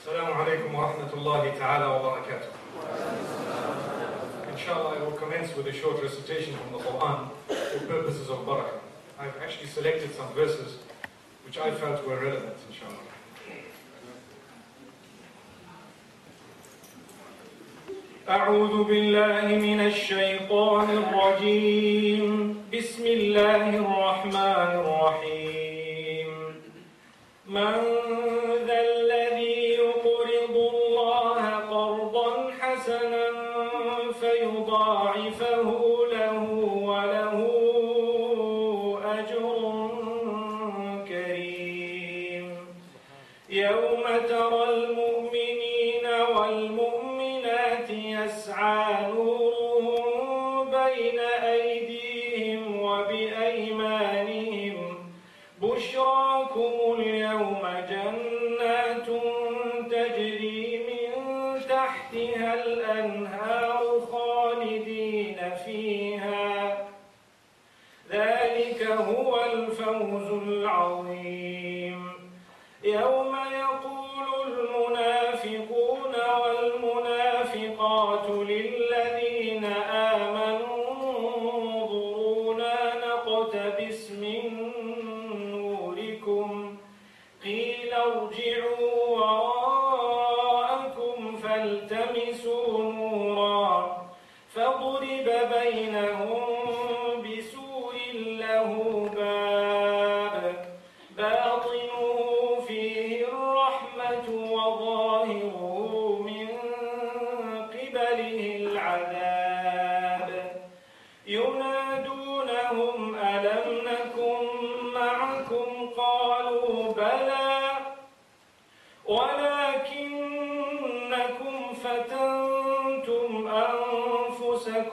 Assalamu alaikum wa rahmatullahi ta'ala wa barakatuh. Inshallah, I will commence with a short recitation from the Quran for purposes of barakah. I've actually selected some verses which I felt were relevant, inshallah. أعوذ بالله من الشيطان الرجيم بسم الله الرحمن الرحيم من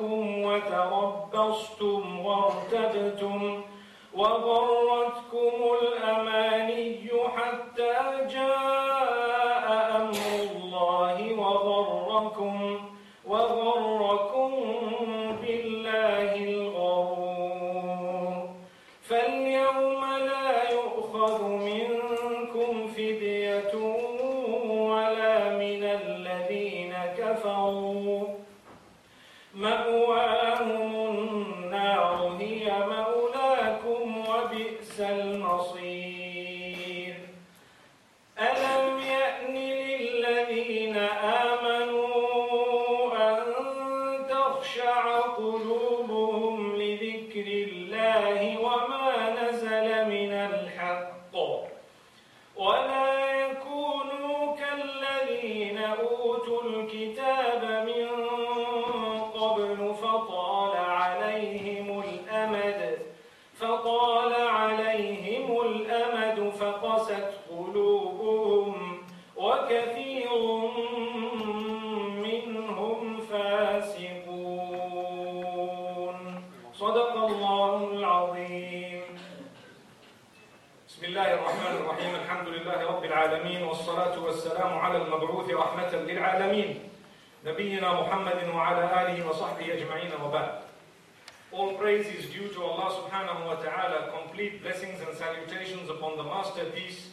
أنفسكم وتربصتم وارتبتم وغرتكم الأماني All praise is due to Allah subhanahu wa ta'ala, complete blessings and salutations upon the masterpiece,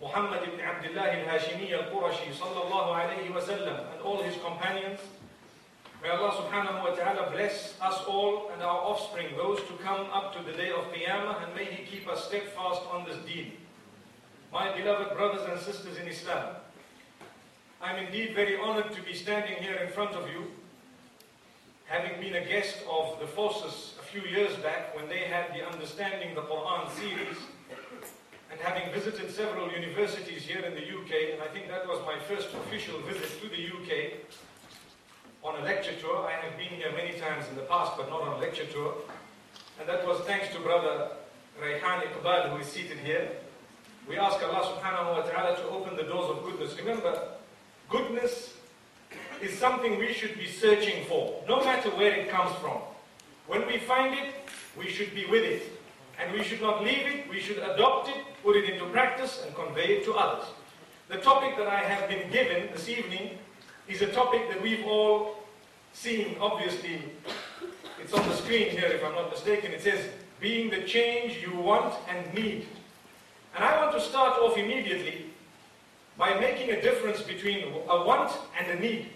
Muhammad ibn Abdullah al-Hashimi al-Qurashi sallallahu alayhi wa sallam, and all his companions. May Allah subhanahu wa ta'ala bless us all and our offspring, those to come up to the day of Qiyamah, and may He keep us steadfast on this deed. My beloved brothers and sisters in Islam, I'm indeed very honored to be standing here in front of you, having been a guest of the FOSIS a few years back when they had the Understanding the Quran series, and having visited several universities here in the UK, and I think that was my first official visit to the UK on a lecture tour. I have been here many times in the past, but not on a lecture tour. And that was thanks to brother Rayhan Iqbal, who is seated here. We ask Allah subhanahu wa ta'ala to open the doors of goodness. Remember, goodness is something we should be searching for, no matter where it comes from. When we find it, we should be with it. And we should not leave it, we should adopt it, put it into practice, and convey it to others. The topic that I have been given this evening is a topic that we've all seen, obviously. It's on the screen here, if I'm not mistaken. It says, being the change you want and need. And I want to start off immediately by making a difference between a want and a need.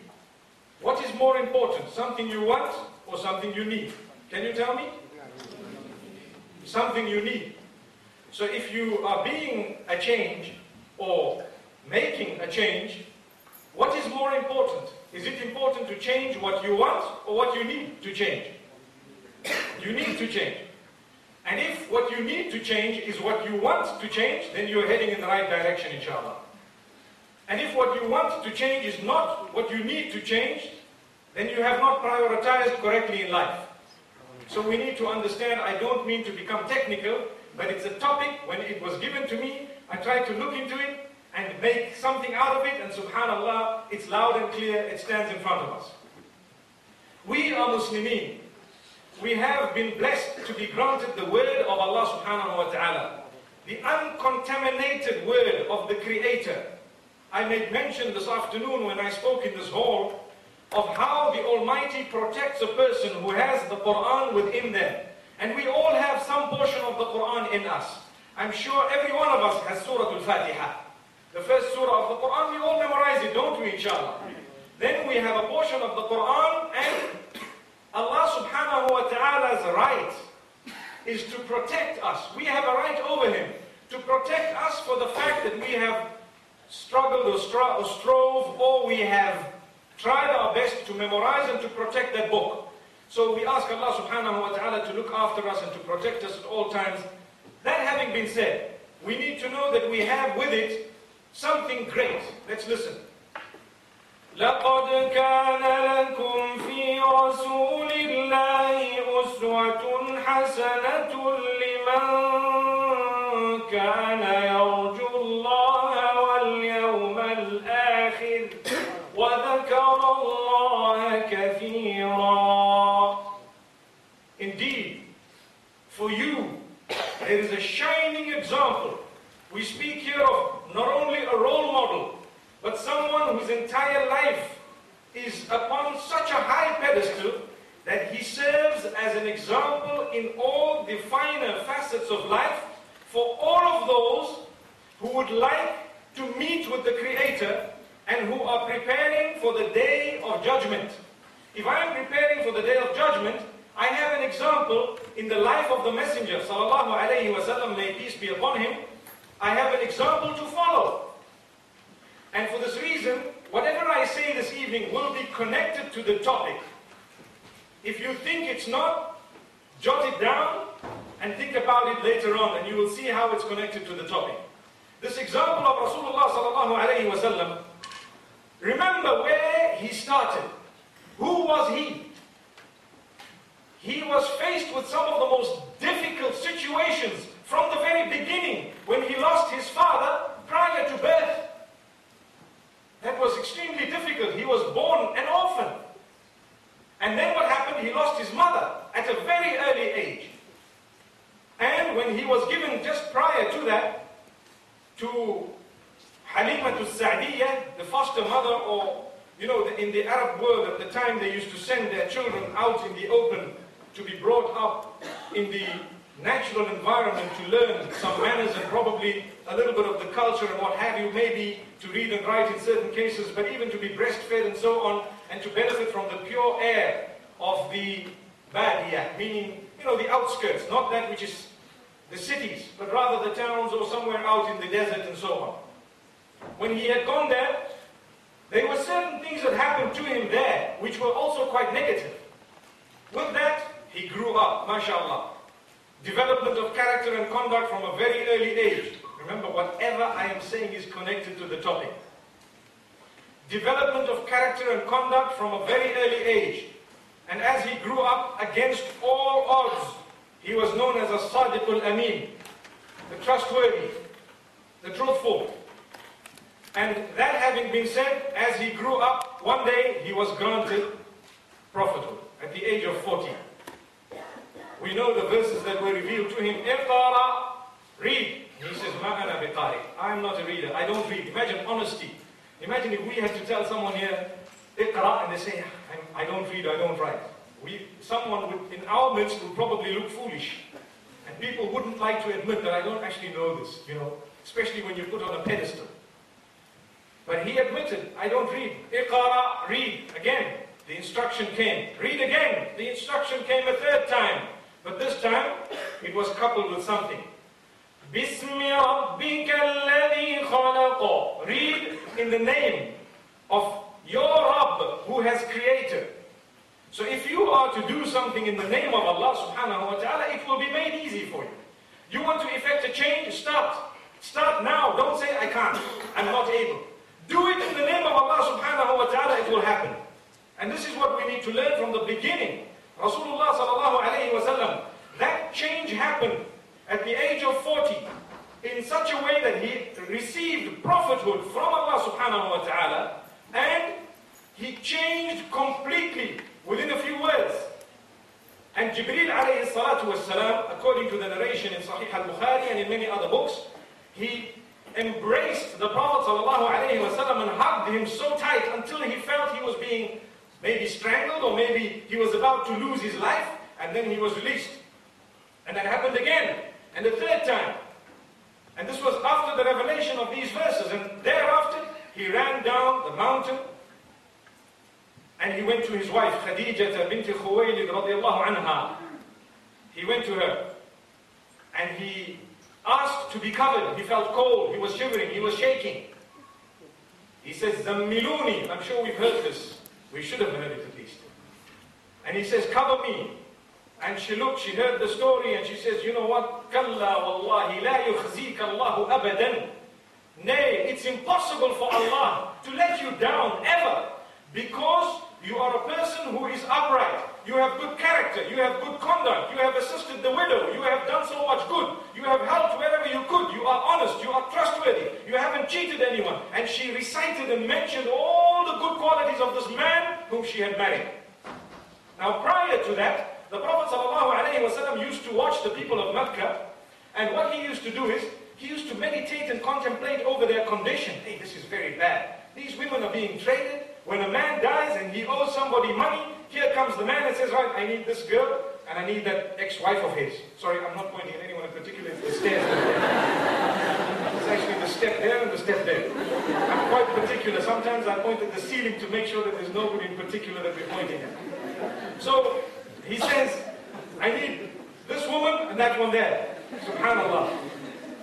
What is more important, something you want or something you need? Can you tell me? Something you need. So if you are being a change or making a change, what is more important? Is it important to change what you want or what you need to change? You need to change. And if what you need to change is what you want to change, then you're heading in the right direction, inshallah. And if what you want to change is not what you need to change, then you have not prioritized correctly in life. So we need to understand, I don't mean to become technical, but it's a topic, when it was given to me, I tried to look into it and make something out of it, and subhanAllah, it's loud and clear, it stands in front of us. We are Muslimin. We have been blessed to be granted the word of Allah subhanahu wa ta'ala. The uncontaminated word of the Creator. I made mention this afternoon when I spoke in this hall of how the Almighty protects a person who has the Quran within them. And we all have some portion of the Quran in us. I'm sure every one of us has Surah Al-Fatiha. The first surah of the Quran, we all memorize it, don't we, inshallah? Then we have a portion of the Quran and Allah subhanahu wa ta'ala's right is to protect us. We have a right over Him to protect us for the fact that we have struggled or, stro- or strove or we have tried our best to memorize and to protect that book. So we ask Allah subhanahu wa ta'ala to look after us and to protect us at all times. That having been said, we need to know that we have with it something great. Let's listen. لقد كان لكم في رسول الله أسوة حسنة لمن كان يرجو Indeed, for you, there is a shining example. We speak here of not only a role model, but someone whose entire life is upon such a high pedestal that he serves as an example in all the finer facets of life for all of those who would like to meet with the Creator and who are preparing for the day of judgment. If I am preparing for the day of judgment, I have an example in the life of the Messenger, sallallahu alaihi wasallam, may peace be upon him. I have an example to follow. And for this reason, whatever I say this evening will be connected to the topic. If you think it's not, jot it down and think about it later on, and you will see how it's connected to the topic. This example of Rasulullah sallallahu alaihi wasallam, remember where he started. Who was he? He was faced with some of the most difficult situations from the very beginning when he lost his father prior to birth. That was extremely difficult. He was born an orphan. And then what happened? He lost his mother at a very early age. And when he was given just prior to that to Halima Sa'diyah, the foster mother, or, you know, in the Arab world at the time, they used to send their children out in the open to be brought up in the natural environment to learn some manners and probably a little bit of the culture and what have you, maybe to read and write in certain cases, but even to be breastfed and so on, and to benefit from the pure air of the Badiyah, meaning, you know, the outskirts, not that which is the cities, but rather the towns or somewhere out in the desert and so on. When he had gone there, there were certain things that happened to him there, which were also quite negative. With that, he grew up, mashallah. Development of character and conduct from a very early age. Remember, whatever I am saying is connected to the topic. Development of character and conduct from a very early age. And as he grew up against all odds, he was known as a Sadiqul Amin, the trustworthy, the truthful. And that having been said, as he grew up, one day he was granted prophethood at the age of 40. We know the verses that were revealed to him. Iqtara, read. He says, Ma'ana biqari. I'm not a reader. I don't read. Imagine honesty. Imagine if we had to tell someone here, Iqra, and they say, I don't read, I don't write. We, someone would, in our midst would probably look foolish. And people wouldn't like to admit that I don't actually know this, you know, especially when you're put on a pedestal. But he admitted, I don't read. Iqara, read. Again, the instruction came. Read again. The instruction came a third time. But this time, it was coupled with something. Bismi rabbika alladhi khalaqa. Read in the name of your Rabb who has created. So if you are to do something in the name of Allah subhanahu wa ta'ala, it will be made easy for you. You want to effect a change? Start. Start now. Don't say, I can't. I'm not able. Do it in the name of Allah subhanahu wa ta'ala, it will happen. And this is what we need to learn from the beginning. Rasulullah sallallahu alayhi wa sallam, that change happened at the age of 40 in such a way that he received prophethood from Allah subhanahu wa ta'ala and he changed completely within a few words. And Jibreel alayhi salatu wasalam, according to the narration in Sahih al-Bukhari and in many other books, he embraced the Prophet wasallam and hugged him so tight until he felt he was being maybe strangled or maybe he was about to lose his life and then he was released. And that happened again. And the third time. And this was after the revelation of these verses. And thereafter, he ran down the mountain and he went to his wife, Khadijah bint Khuwaylid. He went to her and he asked to be covered. He felt cold, he was shivering, he was shaking. He says, Zammiluni. I'm sure we've heard this. We should have heard it at least. And he says, cover me. And she looked, she heard the story, and she says, you know what? Kalla wallahi la yukhzika Allahu abadan. Nay, it's impossible for Allah to let you down ever because you are a person who is upright. You have good character. You have good conduct. You have assisted the widow. You have done so much good. You have helped wherever you could. You are honest. You are trustworthy. You haven't cheated anyone. And she recited and mentioned all the good qualities of this man whom she had married. Now, prior to that, the Prophet ﷺ used to watch the people of Mecca. And what he used to do is, he used to meditate and contemplate over their condition. Hey, this is very bad. These women are being traded. When a man dies and he owes somebody money, here comes the man and says, right, I need this girl and I need that ex-wife of his. Sorry, I'm not pointing at anyone in particular, it's the stairs. it's actually the step there and the step there. I'm quite particular. Sometimes I point at the ceiling to make sure that there's nobody in particular that we're pointing at. So he says, I need this woman and that one there. Subhanallah.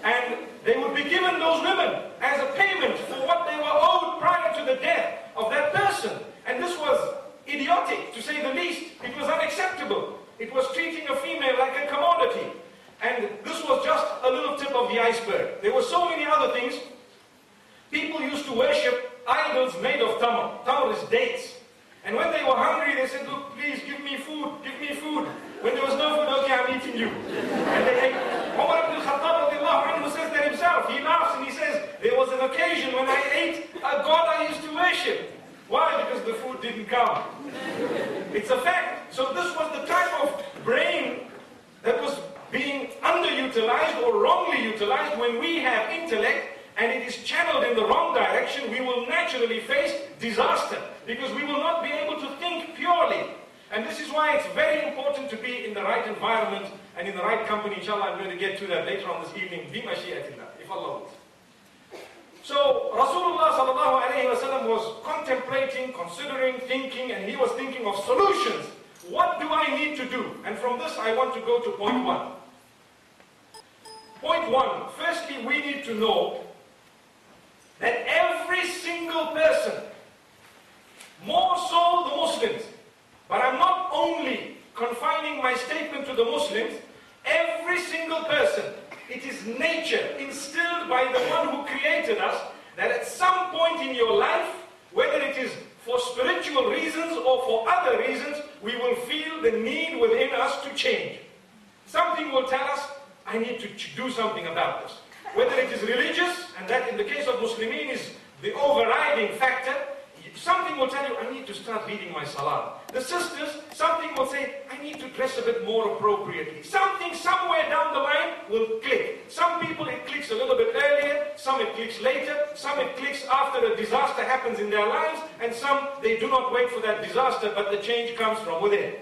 And they would be given those women as a payment for what they were owed prior to the death of that person. And this was idiotic, to say the least. It was unacceptable. It was treating a female like a commodity. And this was just a little tip of the iceberg. There were so many other things. People used to worship idols made of tamar. Tamar is dates. And when they were hungry, they said, look, please give me food, give me food. When there was no food, okay, I'm eating you. And they ate. Umar ibn Khattab anhu says that himself. He laughs and he says, there was an occasion when I ate a god I used to worship. Why? Because the food didn't come. It's a fact. So this was the type of brain that was being underutilized or wrongly utilized when we have intellect and it is channeled in the wrong direction, we will naturally face disaster because we will not be able to think purely. And this is why it's very important to be in the right environment and in the right company. Inshallah, I'm going to get to that later on this evening. Be if Allah wills. So Rasulullah was contemplating, considering, thinking, and he was thinking of solutions. What do I need to do? And from this I want to go to point one. Point one, firstly we need to know that every single person, more so the Muslims, but I'm not only confining my statement to the Muslims, every single person it is nature instilled by the one who created us that at some point in your life, whether it is for spiritual reasons or for other reasons, we will feel the need within us to change. Something will tell us, I need to do something about this. Whether it is religious, and that in the case of Muslimin is the overriding factor, Something will tell you, I need to start reading my salah. The sisters, something will say, I need to dress a bit more appropriately. Something somewhere down the line will click. Some people it clicks a little bit earlier, some it clicks later, some it clicks after a disaster happens in their lives, and some they do not wait for that disaster, but the change comes from within.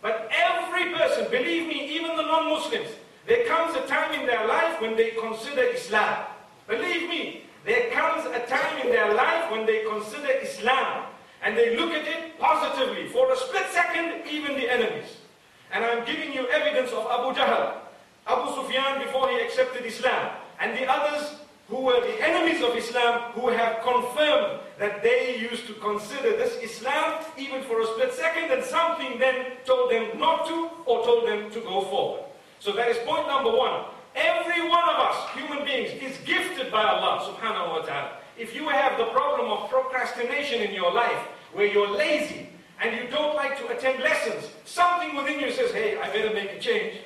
But every person, believe me, even the non-Muslims, there comes a time in their life when they consider Islam. Believe me, there comes a time in their life when they consider Islam and they look at it positively. For a split second, even the enemies. And I'm giving you evidence of Abu Jahl, Abu Sufyan before he accepted Islam, and the others who were the enemies of Islam who have confirmed that they used to consider this Islam even for a split second and something then told them not to or told them to go forward. So that is point number one. Every one of us, human beings, is gifted by Allah subhanahu wa ta'ala. If you have the problem of procrastination in your life, where you're lazy and you don't like to attend lessons, something within you says, hey, I better make a change.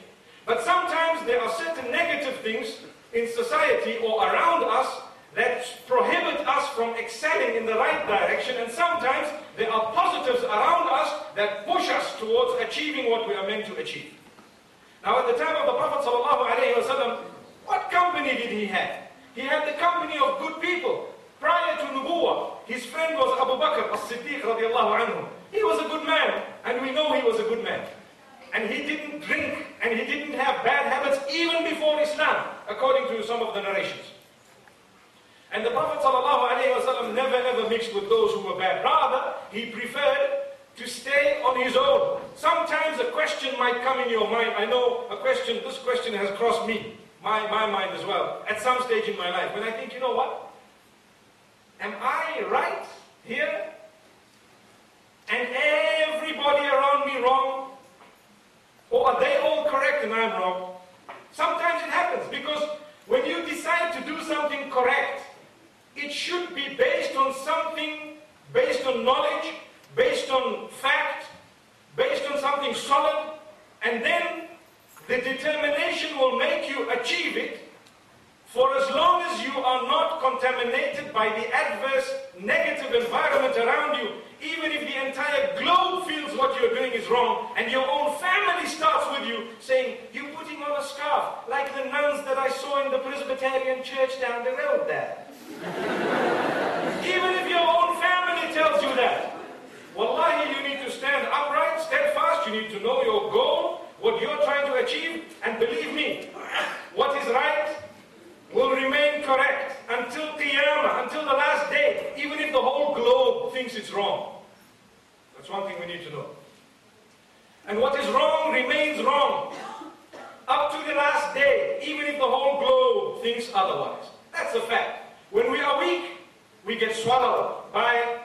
But sometimes there are certain negative things in society or around us that prohibit us from excelling in the right direction, and sometimes there are positives around us that push us towards achieving what we are meant to achieve. Now, at the time of the Prophet ﷺ, what company did he have? He had the company of good people. Prior to Nubuwa, his friend was Abu Bakr as-Siddiq radiallahu anhu. He was a good man, and we know he was a good man. And he didn't drink, and he didn't have bad habits even before Islam, according to some of the narrations. And the Prophet ﷺ never ever mixed with those who were bad. Rather, he preferred to stay on his own. Sometimes a question might come in your mind. I know a question, this question has crossed me, my, my mind as well, at some stage in my life. When I think, you know what? Am I right here? And everybody around me wrong? Or are they all correct and I'm wrong? Sometimes it happens because when you decide to do something correct, it should be based on something, based on knowledge, based on fact, based on something solid, and then the determination will make you achieve it for as long as you are not contaminated by the adverse negative environment around you, even if the entire globe feels what you're doing is wrong, and your own family starts with you saying, You're putting on a scarf, like the nuns that I saw in the Presbyterian church down the road there. even if your own family tells you that. Wallahi, you need to stand upright, steadfast, you need to know your goal, what you're trying to achieve, and believe me, what is right will remain correct until Qiyamah, until the last day, even if the whole globe thinks it's wrong. That's one thing we need to know. And what is wrong remains wrong up to the last day, even if the whole globe thinks otherwise. That's a fact. When we are weak, we get swallowed by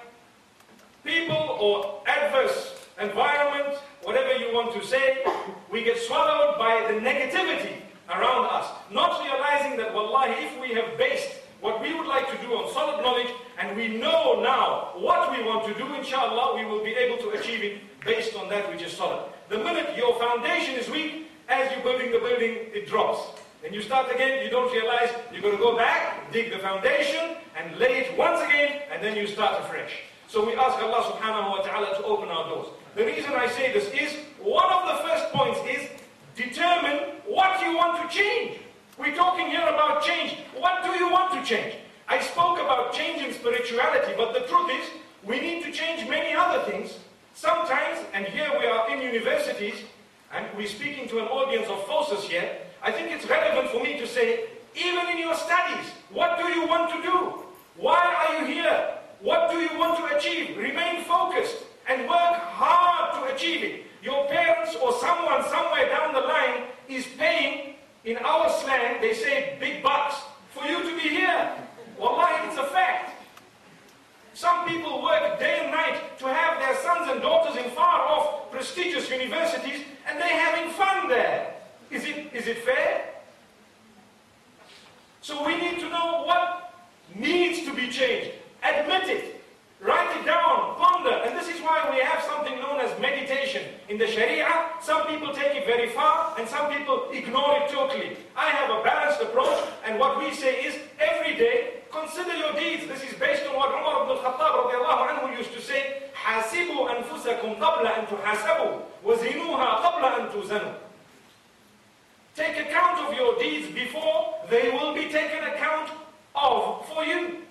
people or adverse environment, whatever you want to say, we get swallowed by the negativity around us, not realizing that, wallahi, if we have based what we would like to do on solid knowledge, and we know now what we want to do, inshallah, we will be able to achieve it based on that which is solid. The minute your foundation is weak, as you're building the building, it drops. Then you start again, you don't realize, you're going to go back, dig the foundation, and lay it once again, and then you start afresh. So we ask Allah subhanahu wa ta'ala to open our doors. The reason I say this is, one of the first points is, determine what you want to change. We're talking here about change. What do you want to change? I spoke about change in spirituality, but the truth is, we need to change many other things. Sometimes, and here we are in universities, and we're speaking to an audience of FOSIS here, I think it's relevant for me to say, even in your studies, what do you want to do? Why are you here? What do you want to achieve? Remain focused and work hard to achieve it. Your parents or someone somewhere down the line is paying, in our slang, they say big bucks, for you to be here. Wallahi, it's a fact. Some people work day and night to have their sons and daughters in far off prestigious universities and they're having fun there. Is it, is it fair? So we need to know what needs to be changed. Admit it. Write it down, ponder. And this is why we have something known as meditation. In the Sharia, some people take it very far and some people ignore it totally. I have a balanced approach and what we say is every day, consider your deeds. This is based on what Umar ibn al-Khattab anhu used to say, حاسبوا أنفسكم قبل أن تحاسبوا وزنوها قبل أن توزنوا. Take account of your deeds before they will be taken account of for you.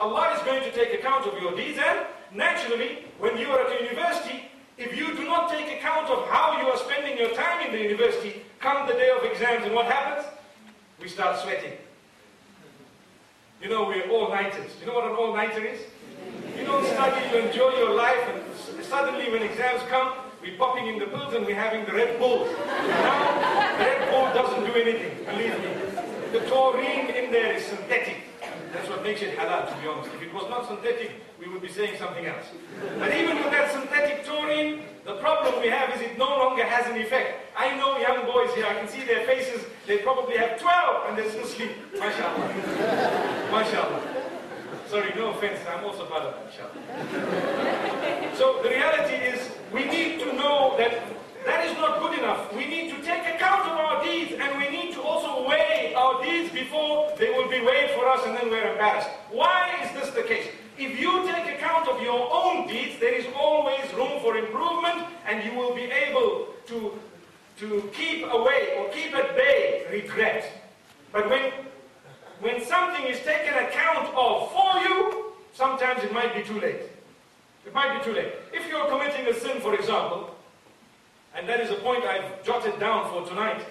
Allah is going to take account of your deeds and naturally, when you are at university, if you do not take account of how you are spending your time in the university, come the day of exams and what happens? We start sweating. You know, we're all-nighters. You know what an all-nighter is? You don't study, you enjoy your life, and suddenly when exams come, we're popping in the pills and we're having the Red Bull. Now, the Red Bull doesn't do anything, believe me. The taurine in there is synthetic. That's what makes it halal, to be honest. If it was not synthetic, we would be saying something else. But even with that synthetic taurine, the problem we have is it no longer has an effect. I know young boys here, I can see their faces, they probably have 12 and they're still asleep. MashaAllah. MashaAllah. Sorry, no offense, I'm also part of that, So the reality is, we need to know that that is not good enough. We need to take account of our deeds and we need to also weigh our deeds before they will be weighed for us and then we're embarrassed. Why is this the case? If you take account of your own deeds, there is always room for improvement and you will be able to, to keep away or keep at bay regret. But when, when something is taken account of for you, sometimes it might be too late. It might be too late. If you're committing a sin, for example, and that is a point I've jotted down for tonight.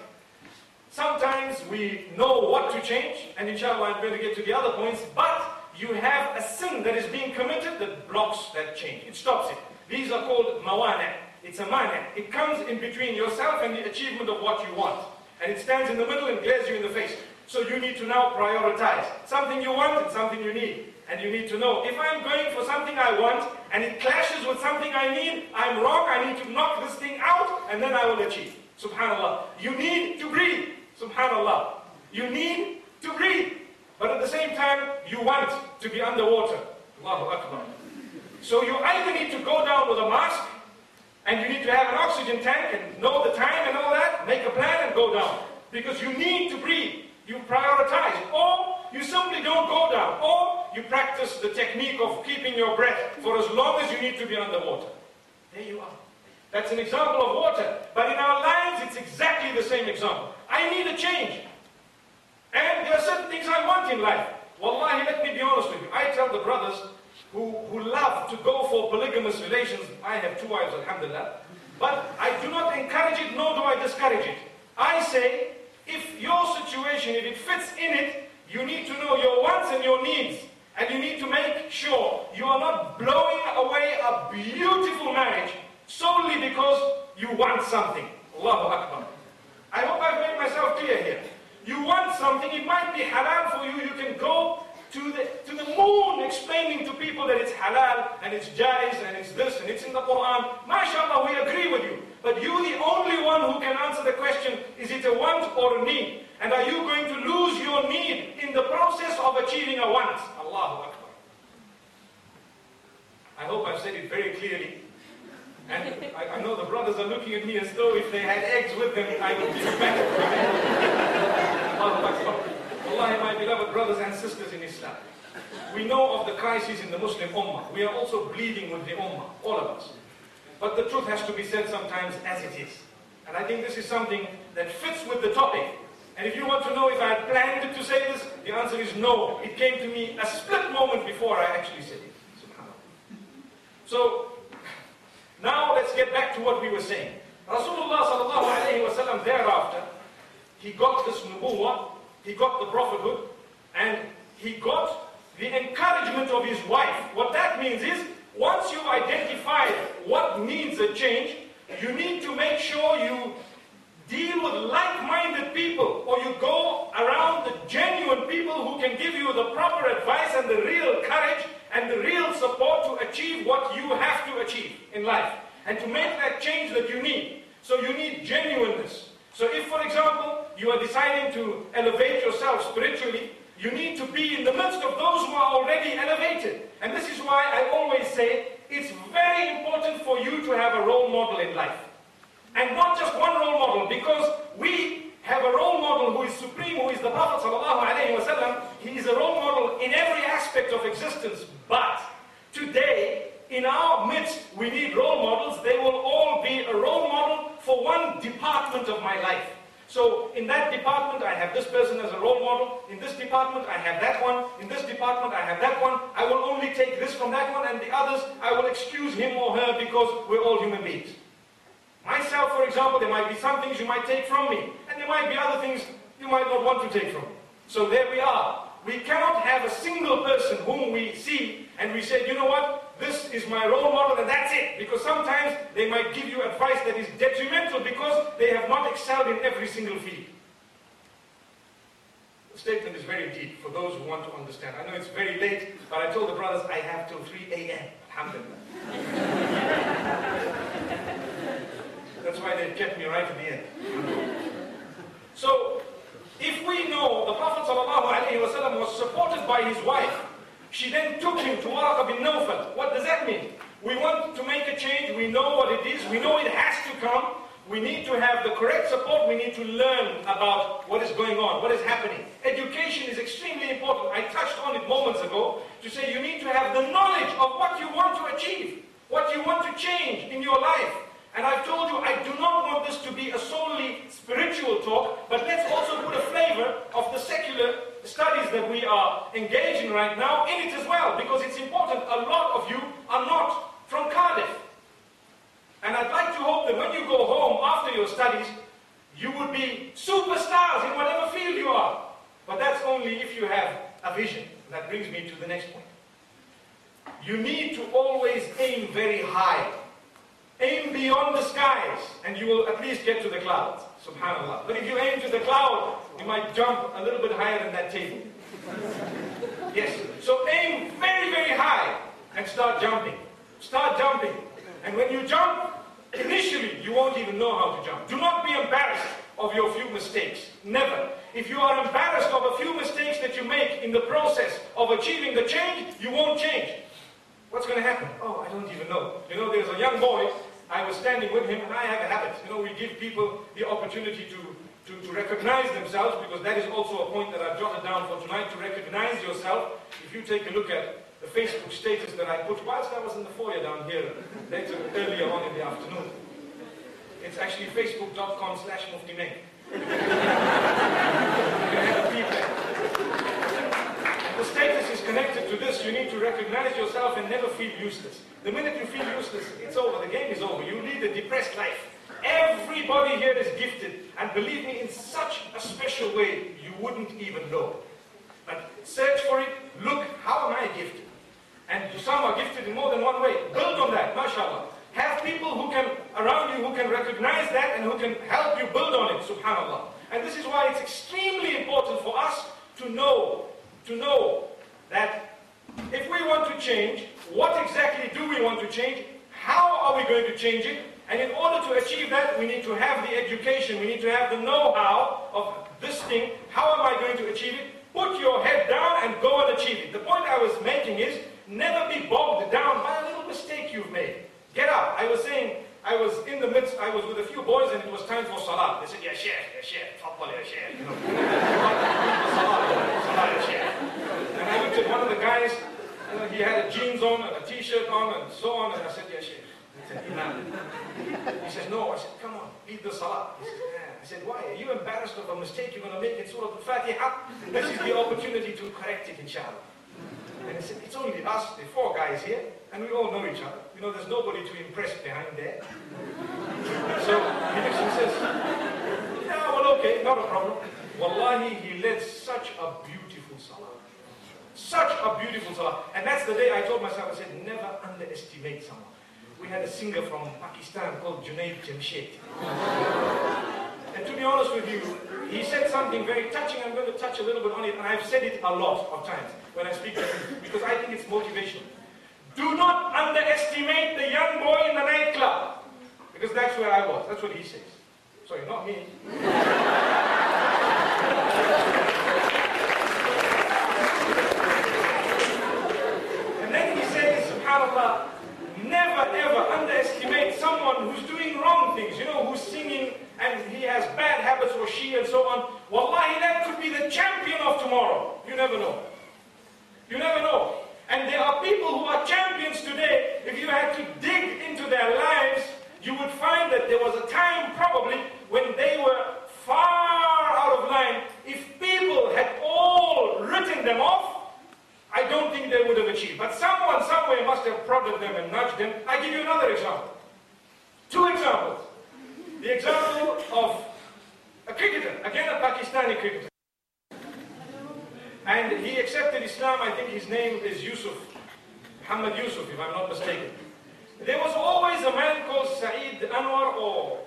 Sometimes we know what to change, and inshallah I'm going to get to the other points, but you have a sin that is being committed that blocks that change. It stops it. These are called mawana. It's a mana. It comes in between yourself and the achievement of what you want. And it stands in the middle and glares you in the face. So you need to now prioritize. Something you want and something you need. And you need to know, if I'm going for something I want, and it clashes with something I need, I'm wrong, I need to knock this thing out, and then I will achieve. Subhanallah. You need to breathe. Subhanallah. You need to breathe. But at the same time, you want to be underwater. Allahu Akbar. So you either need to go down with a mask, and you need to have an oxygen tank, and know the time and all that, make a plan and go down. Because you need to breathe. You prioritize. Or you simply don't go down. Or you practice the technique of keeping your breath for as long as you need to be underwater. There you are. That's an example of water. But in our lives, it's exactly the same example. I need a change. And there are certain things I want in life. Wallahi, let me be honest with you. I tell the brothers who, who love to go for polygamous relations, I have two wives, alhamdulillah, but I do not encourage it, nor do I discourage it. I say, if your situation, if it fits in it, you need to know your wants and your needs. And you need to make sure you are not blowing away a beautiful marriage solely because you want something. Allahu Akbar. I hope I've made myself clear here. You want something, it might be halal for you, you can go to the, to the moon explaining to people that it's halal and it's jaiz and it's this and it's in the Quran. MashaAllah, we agree with you. But you're the only one who can answer the question, is it a want or a need? And are you going to lose your need in the process of achieving a want? Allahu Akbar. I hope I've said it very clearly. And I, I, know the brothers are looking at me as though if they had eggs with them, I would be better. Allah, my beloved brothers and sisters in Islam. We know of the crisis in the Muslim Ummah. We are also bleeding with the Ummah, all of us. But the truth has to be said sometimes as it is. And I think this is something that fits with the topic. And if you want to know if I had planned to say this, the answer is no. It came to me a split moment before I actually said it. So, now let's get back to what we were saying. Rasulullah thereafter, he got this nubuwwah, he got the prophethood, and he got the encouragement of his wife. What that means is, once you've identified what needs a change, you need to make sure you deal with like-minded people or you go around the genuine people who can give you the proper advice and the real courage and the real support to achieve what you have to achieve in life and to make that change that you need. So you need genuineness. So if, for example, you are deciding to elevate yourself spiritually, you need to be in the midst of those who are already elevated. And this is why I always say it's very important for you to have a role model in life. And not just one role model, because we have a role model who is supreme, who is the Prophet. He is a role model in every aspect of existence. But today, in our midst, we need role models. They will all be a role model for one department of my life. So in that department, I have this person as a role model. In this department, I have that one. In this department, I have that one. I will only take this from that one, and the others, I will excuse him or her because we're all human beings. Myself, for example, there might be some things you might take from me, and there might be other things you might not want to take from me. So there we are. We cannot have a single person whom we see and we say, you know what, this is my role model and that's it. Because sometimes they might give you advice that is detrimental because they have not excelled in every single field. The statement is very deep for those who want to understand. I know it's very late, but I told the brothers I have till 3 a.m. Alhamdulillah. That's why they kept me right at the end. So, if we know the Prophet ﷺ was supported by his wife, she then took him to Waraqa bin Nawfal. What does that mean? We want to make a change, we know what it is, we know it has to come, we need to have the correct support, we need to learn about what is going on, what is happening. Education is extremely important. I touched on it moments ago to say you need to have the knowledge of what you want to achieve, what you want to change in your life. And I've told you, I do not want this to be a solely spiritual talk, but let's also put a flavor of the secular studies that we are engaging right now in it as well, because it's important. A lot of you are not from Cardiff. And I'd like to hope that when you go home after your studies, you would be superstars in whatever field you are. But that's only if you have a vision. That brings me to the next point. You need to always aim very high. Aim beyond the skies, and you will at least get to the clouds. Subhanallah. But if you aim to the cloud, you might jump a little bit higher than that table. Yes. So aim very, very high and start jumping. Start jumping. And when you jump, initially you won't even know how to jump. Do not be embarrassed of your few mistakes. Never. If you are embarrassed of a few mistakes that you make in the process of achieving the change, you won't change. What's going to happen? Oh, I don't even know. You know, there's a young boy I was standing with him, and I have a habit. You know, we give people the opportunity to, to, to, recognize themselves, because that is also a point that I've jotted down for tonight, to recognize yourself. If you take a look at the Facebook status that I put whilst I was in the foyer down here later, earlier on in the afternoon, it's actually facebook.com slash muftimenk. The status is connected to this. You need to recognize yourself and never feel useless. The minute you feel useless, it's over. The game is over. You lead a depressed life. Everybody here is gifted. And believe me, in such a special way, you wouldn't even know. But search for it. Look, how am I gifted? And some are gifted in more than one way. Build on that, mashallah. Have people who can, around you, who can recognize that and who can help you build on it, subhanAllah. And this is why it's extremely important for us to know, to know that if we want to change, what exactly do we want to change? How are we going to change it? And in order to achieve that, we need to have the education, we need to have the know-how of this thing. How am I going to achieve it? Put your head down and go and achieve it. The point I was making is, never be bogged down by a little mistake you've made. Get up. I was saying, I was in the midst, I was with a few boys and it was time for salah. They said, Ya Sheikh, Ya Sheikh, Faddal, Ya Sheikh. You know, salah, Ya Sheikh. And I looked at one of the guys, you know, he had a jeans t-shirt on and so on, and I said, Ya Sheikh. He said, no. I said, come on, lead the salah. Said. I said, why? Are you embarrassed of a mistake you're going to make in Surah Al-Fatiha? This is the opportunity to correct it, inshallah. And he said, it's only us, the four guys here, and we all know each other. You know, there's nobody to impress behind there. So he looks and says, yeah, well, okay, not a problem. Wallahi, he led such a beautiful. Such a beautiful salah. And that's the day I told myself, I said, never underestimate someone. We had a singer from Pakistan called Junaid Jamshed. And to be honest with you, he said something very touching. I'm going to touch a little bit on it, and I've said it a lot of times when I speak to him, because I think it's motivational. Do not underestimate the young boy in the nightclub, because that's where I was. That's what he says. Sorry, not me. and then he says, subhanAllah, never ever underestimate someone who's doing wrong things, you know, who's singing and he has bad habits or she and so on. Wallahi, that could be the champion of tomorrow. You never know. You never know. And there are people who are champions today. If you had to dig into their lives, you would find that there was a time probably when they were far out of line. If people had all written them off, I don't think they would have achieved. But someone somewhere must have prodded them and nudged them. I give you another example. Two examples. The example of a cricketer, again a Pakistani cricketer. And he accepted Islam, I think his name is Yusuf, Muhammad Yusuf, if I'm not mistaken. There was always a man called Saeed Anwar, or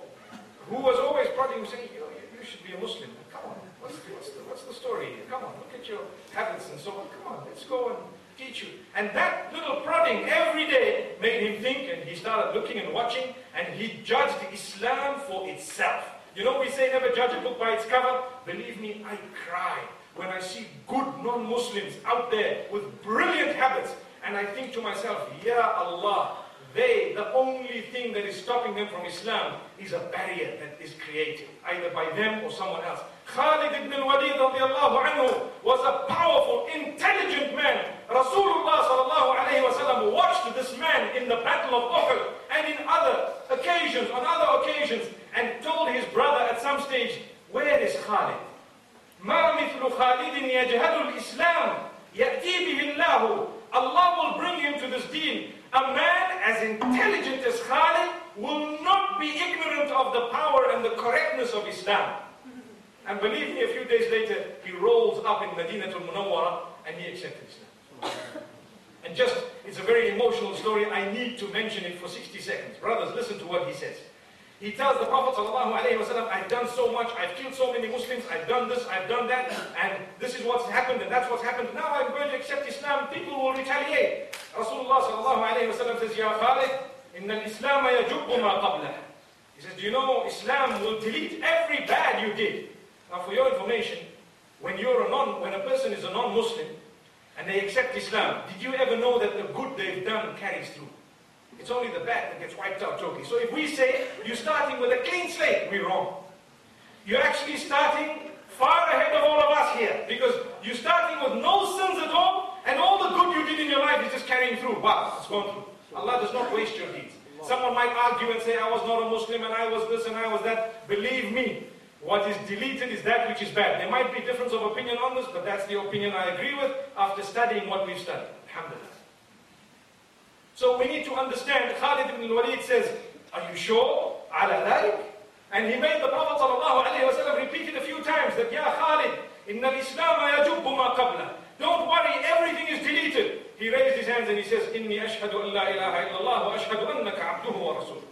who was always prodding him, saying, you, you, you should be a Muslim. Come on, what's, what's, the, what's the story here? Come on, look your habits and so on. Come on, let's go and teach you. And that little prodding every day made him think, and he started looking and watching, and he judged Islam for itself. You know, we say never judge a book by its cover. Believe me, I cry when I see good non-Muslims out there with brilliant habits, and I think to myself, Ya Allah, they, the only thing that is stopping them from Islam is a barrier that is created, either by them or someone else. Khalid ibn al-Walid anhu was a powerful, intelligent man. Rasulullah sallallahu alayhi wasallam watched this man in the battle of Uhud and in other occasions, on other occasions, and told his brother at some stage, where is Khalid? ما مثل خالد يجهل الإسلام يأتي به الله Allah will bring him to this deen a man as intelligent as Khalid will not be ignorant of the power and the correctness of Islam. And believe me, a few days later, he rolls up in Medina to Munawwara and he accepted Islam. and just, it's a very emotional story. I need to mention it for 60 seconds. Brothers, listen to what he says. He tells the Prophet i've done so much, I've killed so many Muslims, I've done this, I've done that, and this is what's happened, and that's what's happened. Now I'm going to accept Islam, people will retaliate. Rasulullah ﷺ says, Ya Khalid, Inna Islam ma. He says, do you know, Islam will delete every bad you did. Now for your information, when you're a non, when a person is a non-Muslim, and they accept Islam, did you ever know that the good they've done carries through? It's only the bad that gets wiped out totally. So if we say you're starting with a clean slate, we're wrong. You're actually starting far ahead of all of us here because you're starting with no sins at all and all the good you did in your life is just carrying through. Wow, it's gone through. Allah does not waste your deeds. Someone might argue and say, I was not a Muslim and I was this and I was that. Believe me, what is deleted is that which is bad. There might be difference of opinion on this, but that's the opinion I agree with after studying what we've studied. Alhamdulillah. So we need to understand, Khalid ibn Walid says, are you sure? Ala dhalik? And he made the Prophet ﷺ repeat it a few times that, Ya Khalid, inna al-Islam yajubbu ma qabla. Don't worry, everything is deleted. He raised his hands and he says, Inni ashhadu an la ilaha illallah wa ashhadu annaka abduhu wa rasuluh.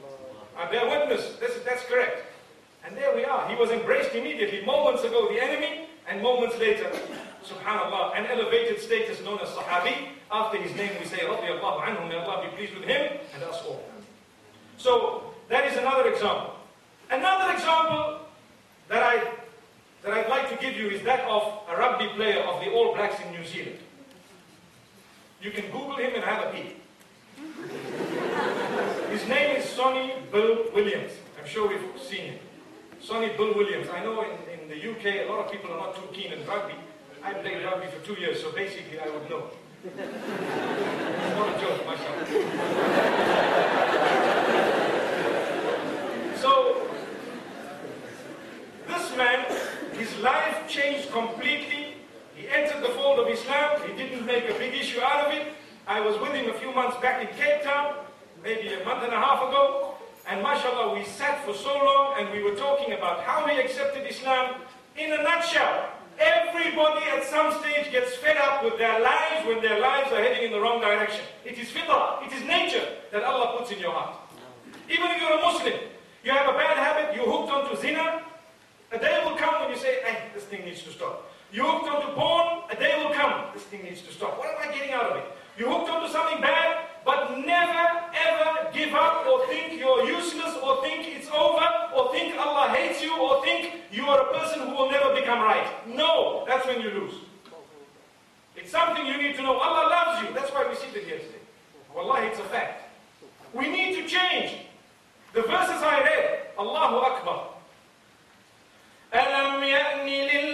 I uh, bear witness. That's, that's correct. And there we are. He was embraced immediately. Moments ago, the enemy, and moments later, subhanAllah, an elevated status known as Sahabi. After his name, we say, radiallahu anhu, may Allah be pleased with him and us all. So, that is another example. Another example that, I, that I'd like to give you is that of a rugby player of the All Blacks in New Zealand. You can Google him and have a peek. His name is Sonny Bill Williams. I'm sure we've seen him. Sonny Bill Williams. I know in, in the UK a lot of people are not too keen in rugby. I played rugby for two years, so basically I would know. it's not a joke, myself. so, this man, his life changed completely. He entered the fold of Islam. He didn't make a big issue out of it. I was with him a few months back in Cape Town, maybe a month and a half ago. And mashallah, we sat for so long and we were talking about how he accepted Islam in a nutshell. Everybody at some stage gets fed up with their lives when their lives are heading in the wrong direction. It is fitrah, it is nature that Allah puts in your heart. Even if you're a Muslim, you have a bad habit, you're hooked onto zina, a day will come when you say, hey, this thing needs to stop. You're hooked onto porn, a day will come, this thing needs to stop. What am I getting out of it? You're hooked onto something bad, but never ever give up or think you're useless or think it's over or think Allah hates you or think you are a person who will never become right. No, that's when you lose. It's something you need to know. Allah loves you. That's why we sit here today. Wallahi, it's a fact. We need to change. The verses I read, Allahu Akbar. ألم يأن للذين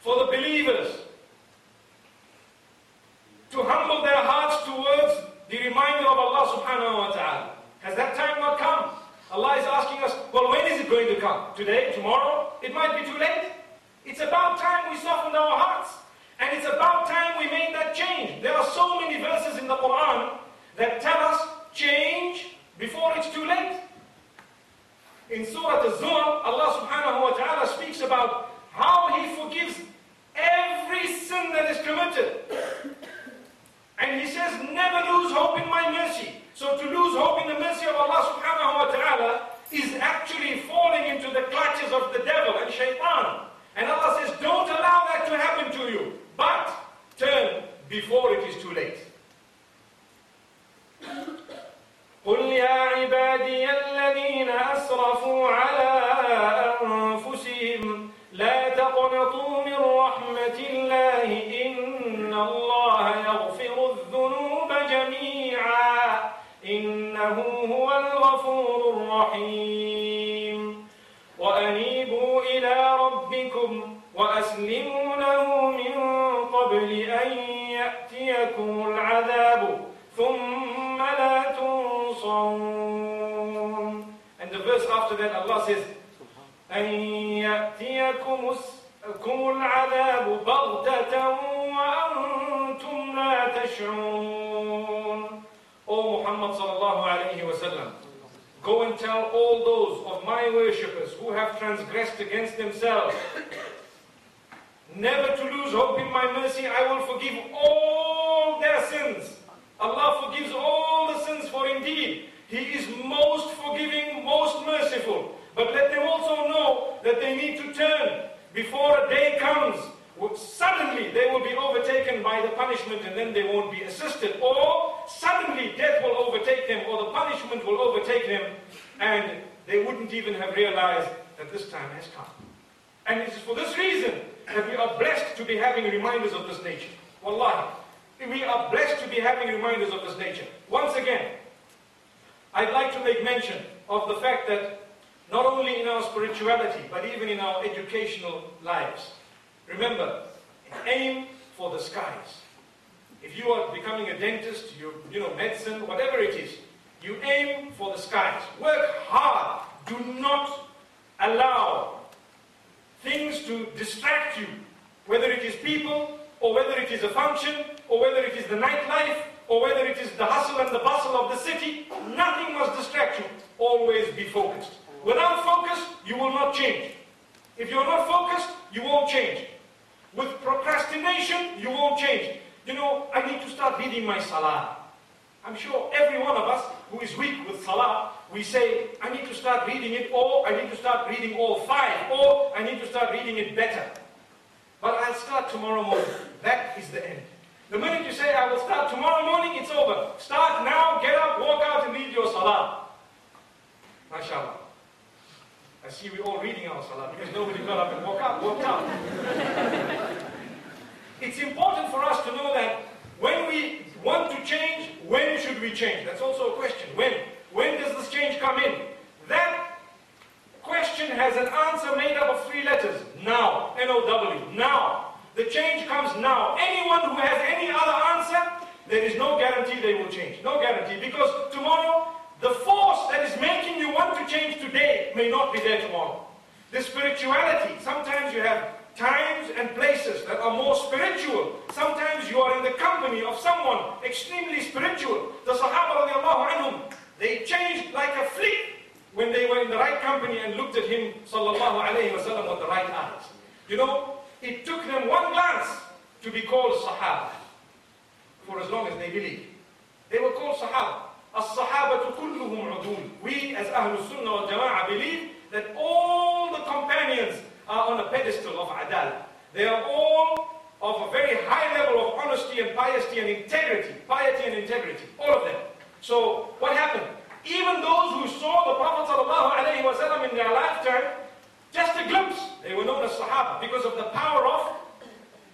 For the believers to humble their hearts towards the reminder of Allah subhanahu wa ta'ala? Has that time not come? Allah is asking us, well, when is it going to come? Today? Tomorrow? It might be too late. It's about time we softened our hearts. And it's about time we made that change. There are so many verses in the Quran that tell us change before it's too late. In Surah Al-Zumar, Allah subhanahu wa ta'ala speaks about how He forgives every sin that is committed. And He says, never lose hope in my mercy. So to lose hope in the mercy of Allah subhanahu wa ta'ala is actually falling into the clutches of the devil and shaitan. And Allah says, don't allow that to happen to you. But turn before it is too late. قل يا عبادي الذين أسرفوا على أنفسهم لا تقنطوا من رحمة الله إن الله يغفر الذنوب جميعا. إنه هو الغفور الرحيم. وأنيبوا إلى ربكم وأسلموا له من قبل أن يأتيكم العذاب ثم لا تنصرون. And the verse after that, Allah says, أن يأتيكم العذاب بغتة وأنتم لا تشعرون O Muhammad sallallahu alayhi wa sallam, go and tell all those of my worshippers who have transgressed against themselves, never to lose hope in my mercy, I will forgive all their sins. Allah forgives all the sins, for indeed, He is most forgiving, most merciful. But let them also know that they need to turn before a day comes. Suddenly they will be overtaken by the punishment and then they won't be assisted. Or suddenly death will overtake them or the punishment will overtake them and they wouldn't even have realized that this time has come. And it is for this reason that we are blessed to be having reminders of this nature. Wallahi. We are blessed to be having reminders of this nature. Once again, I'd like to make mention of the fact that not only in our spirituality, but even in our educational lives, remember, aim for the skies. If you are becoming a dentist, you, you know, medicine, whatever it is, you aim for the skies. Work hard. Do not allow things to distract you, whether it is people, or whether it is a function, or whether it is the nightlife, or whether it is the hustle and the bustle of the city, nothing must distract you. Always be focused. Without focus, you will not change. If you're not focused, you won't change. With procrastination, you won't change. You know, I need to start reading my salah. I'm sure every one of us who is weak with salah, we say, I need to start reading it, or I need to start reading all five, or I need to start reading it better. But I'll start tomorrow morning. That is the end. The minute you say, I will start tomorrow morning, it's over. Start now, get up, walk out and read your salah. MashaAllah. I see we're all reading our salah because nobody got up and walked out. Walked out. it's important for us to know that when we want to change, when should we change? That's also a question. When? When does this change come in? That question has an answer made up of three letters. Now. N-O-W. Now. The change comes now. Anyone who has any other answer, there is no guarantee they will change. No guarantee. Because tomorrow, the force that is making you want to change may not be there tomorrow. The spirituality, sometimes you have times and places that are more spiritual. Sometimes you are in the company of someone extremely spiritual. The Sahaba anhum, they changed like a fleet when they were in the right company and looked at him sallallahu wasallam with the right eyes. You know, it took them one glance to be called Sahaba for as long as they believed. They were called Sahaba. As-Sahabatu kulluhum udul. We as Sunnah wal Jama'ah believe that all the companions are on a pedestal of adal. They are all of a very high level of honesty and piety and integrity. Piety and integrity. All of them. So what happened? Even those who saw the Prophet ﷺ in their lifetime, just a glimpse, they were known as Sahaba because of the power of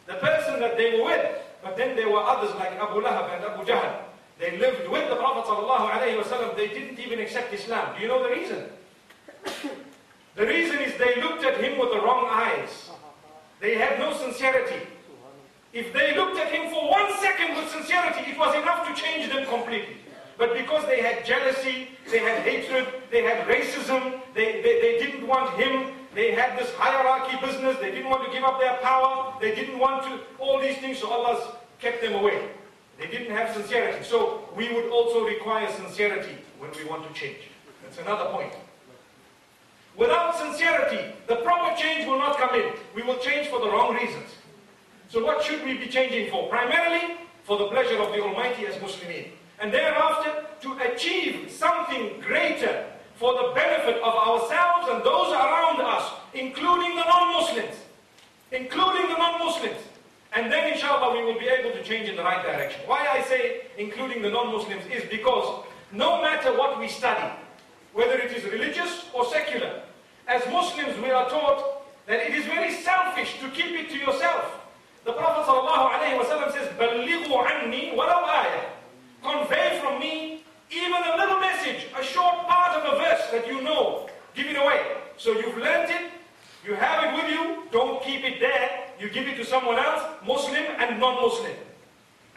the person that they were with. But then there were others like Abu Lahab and Abu Jahl. They lived with the Prophet ﷺ. They didn't even accept Islam. Do you know the reason? the reason is they looked at him with the wrong eyes. They had no sincerity. If they looked at him for one second with sincerity, it was enough to change them completely. But because they had jealousy, they had hatred, they had racism, they, they, they didn't want him, they had this hierarchy business, they didn't want to give up their power, they didn't want to, all these things. So Allah kept them away. They didn't have sincerity. So we would also require sincerity when we want to change. That's another point. Without sincerity, the proper change will not come in. We will change for the wrong reasons. So what should we be changing for? Primarily, for the pleasure of the Almighty as Muslimin. And thereafter, to achieve something greater for the benefit of ourselves and those around us, including the non-Muslims. Including the non-Muslims. And then inshallah we will be able to change in the right direction. Why I say including the non-Muslims is because no matter what we study, whether it is religious or secular, as Muslims we are taught that it is very selfish to keep it to yourself. The Prophet ﷺ says, بَلِّغُوا عَنِّي وَلَوْ آيَةً Convey from me even a little message, a short part of a verse that you know. Give it away. So you've learned it, you have it with you, don't keep it there. You give it to someone else, Muslim and non-Muslim.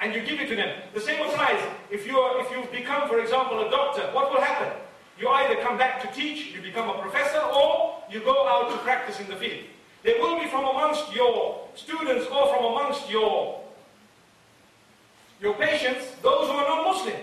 And you give it to them. The same applies. If, you are, if you've become, for example, a doctor, what will happen? You either come back to teach, you become a professor, or you go out to practice in the field. There will be from amongst your students or from amongst your, your patients those who are non-Muslim.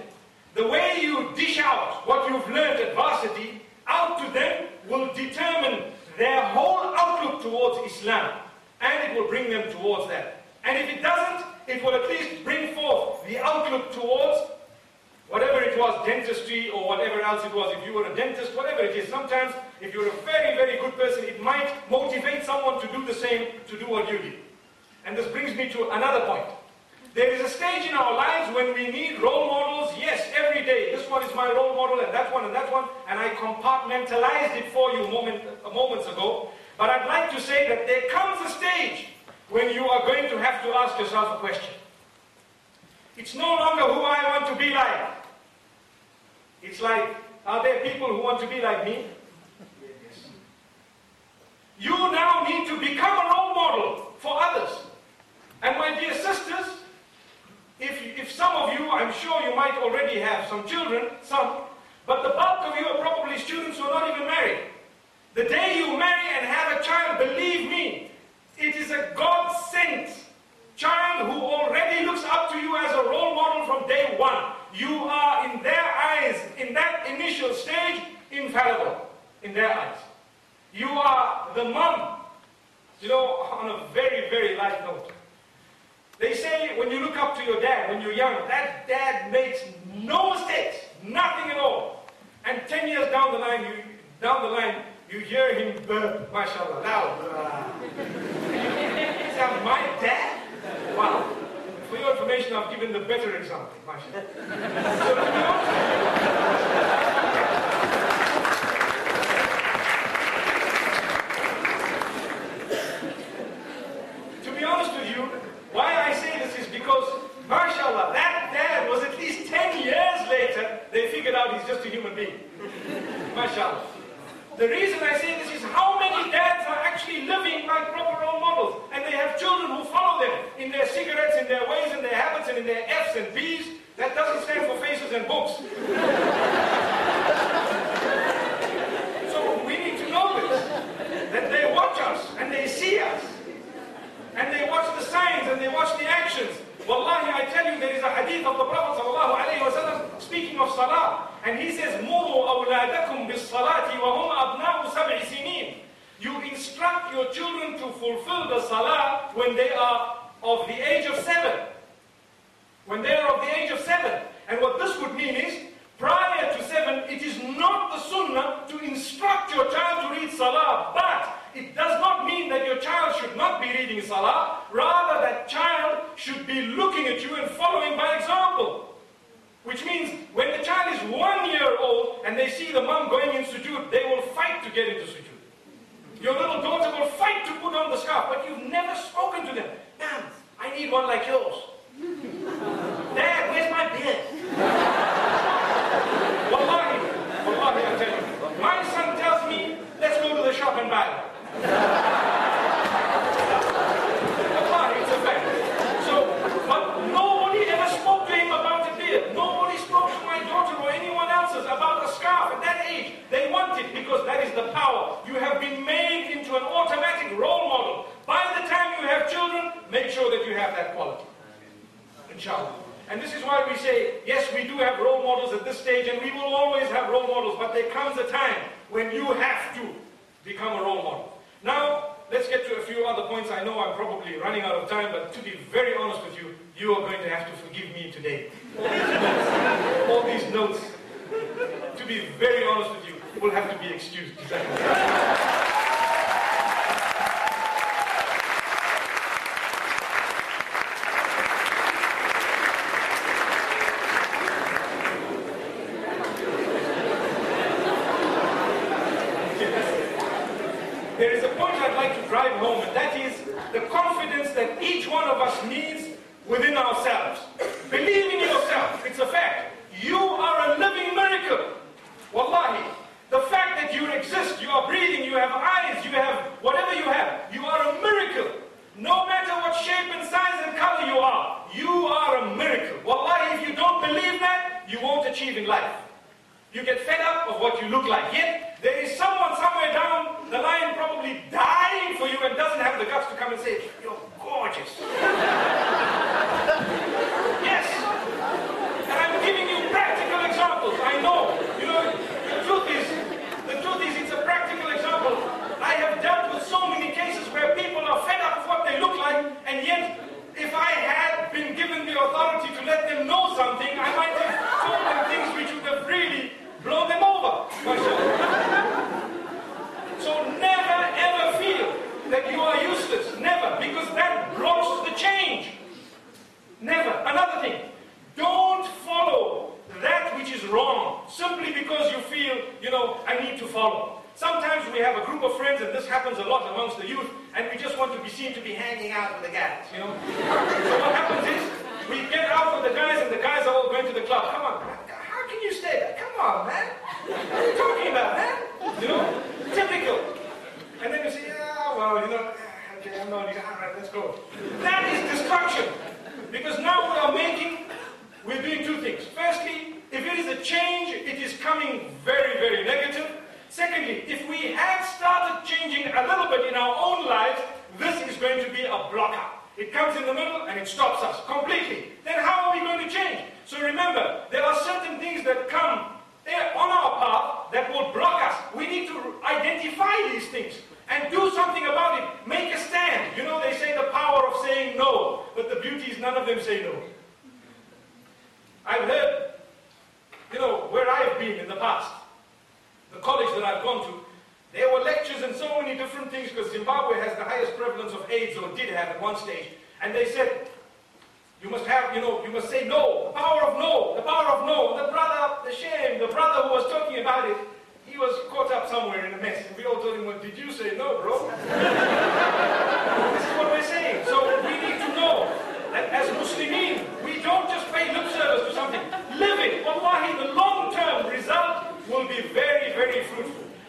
The way you dish out what you've learned at varsity out to them will determine their whole outlook towards Islam. And it will bring them towards that. And if it doesn't, it will at least bring forth the outlook towards whatever it was, dentistry or whatever else it was. If you were a dentist, whatever it is, sometimes if you're a very, very good person, it might motivate someone to do the same, to do what you did. And this brings me to another point. There is a stage in our lives when we need role models, yes, every day. This one is my role model, and that one, and that one, and I compartmentalized it for you moment, moments ago. But I'd like to say that there comes a stage when you are going to have to ask yourself a question. It's no longer who I want to be like. It's like, are there people who want to be like me? Yes. You now need to become a role model for others. And my dear sisters, if, if some of you, I'm sure you might already have some children, some, but the bulk of you are probably students who are not even married. The day you marry and have a child, believe me, it is a God sent child who already looks up to you as a role model from day one. You are, in their eyes, in that initial stage, infallible. In their eyes. You are the mom. You know, on a very, very light note. They say when you look up to your dad when you're young, that dad makes no mistakes, nothing at all. And 10 years down the line, you, down the line, you hear him burp, mashallah, loud. Is that my dad? Wow. For your information, I've given the better example, mashallah. to be honest with you, why I say this is because, mashallah, that dad was at least 10 years later, they a human being. mashallah. The reason I say this is how many dads are actually living like proper role models and they have children who follow them in their cigarettes, in their ways, in their habits, and in their F's and B's. That doesn't stand for faces and books. so we need to know this. That they watch us and they see us. And they watch the signs and they watch the actions. Wallahi, I tell you, there is a hadith of the Prophet ﷺ speaking of salah, and he says, Muru awladakum bis salati wa hum abna'u sab'i sinin. You instruct your children to fulfill the salah when they are of the age of seven. When they are of the age of seven. And what this would mean is, prior to seven, it is not the sunnah to instruct your child to read salah, but it does not mean that your child should not be reading salah. Rather, that child should be looking at you and following by example. Which means when the child is one year old and they see the mom going in sujood, they will fight to get into sujood. Your little daughter will fight to put on the scarf, but you've never spoken to them. Ma'am, I need one like yours. Dad, where's my beard? wallahi, wallahi, I tell you. My son tells me, let's go to the shop and buy it's a fact. So, but nobody ever spoke to him about a beard. Nobody spoke to my daughter or anyone else's about a scarf at that age. They want it because that is the power. You have been made into an automatic role model. By the time you have children, make sure that you have that quality. inshallah. And this is why we say, yes, we do have role models at this stage, and we will always have role models, but there comes a time when you have to become a role model. Now, let's get to a few other points. I know I'm probably running out of time, but to be very honest with you, you are going to have to forgive me today. All these notes, to be very honest with you, will have to be excused.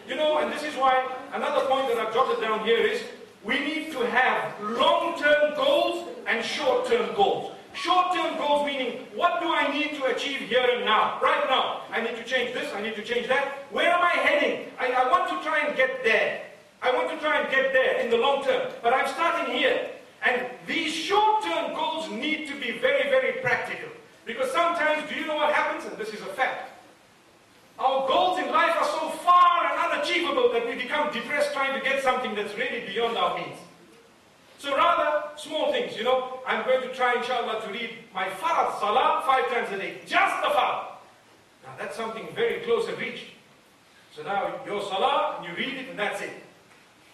You know, and this is why another point that I've jotted down here is we need to have long-term goals and short-term goals. Short-term goals meaning, what do I need to achieve here and now? Right now, I need to change this, I need to change that. Where am I heading? I, I want to try and get there. I want to try and get there in the long term. But I'm starting here. And these short-term goals need to be very, very practical. Because sometimes, do you know what happens? And this is a fact. Our goals in life are so far and unachievable that we become depressed trying to get something that's really beyond our means. So rather, small things, you know, I'm going to try, inshallah, to read my farad salah five times a day. Just the farad. Now that's something very close and reach. So now your salah, and you read it and that's it.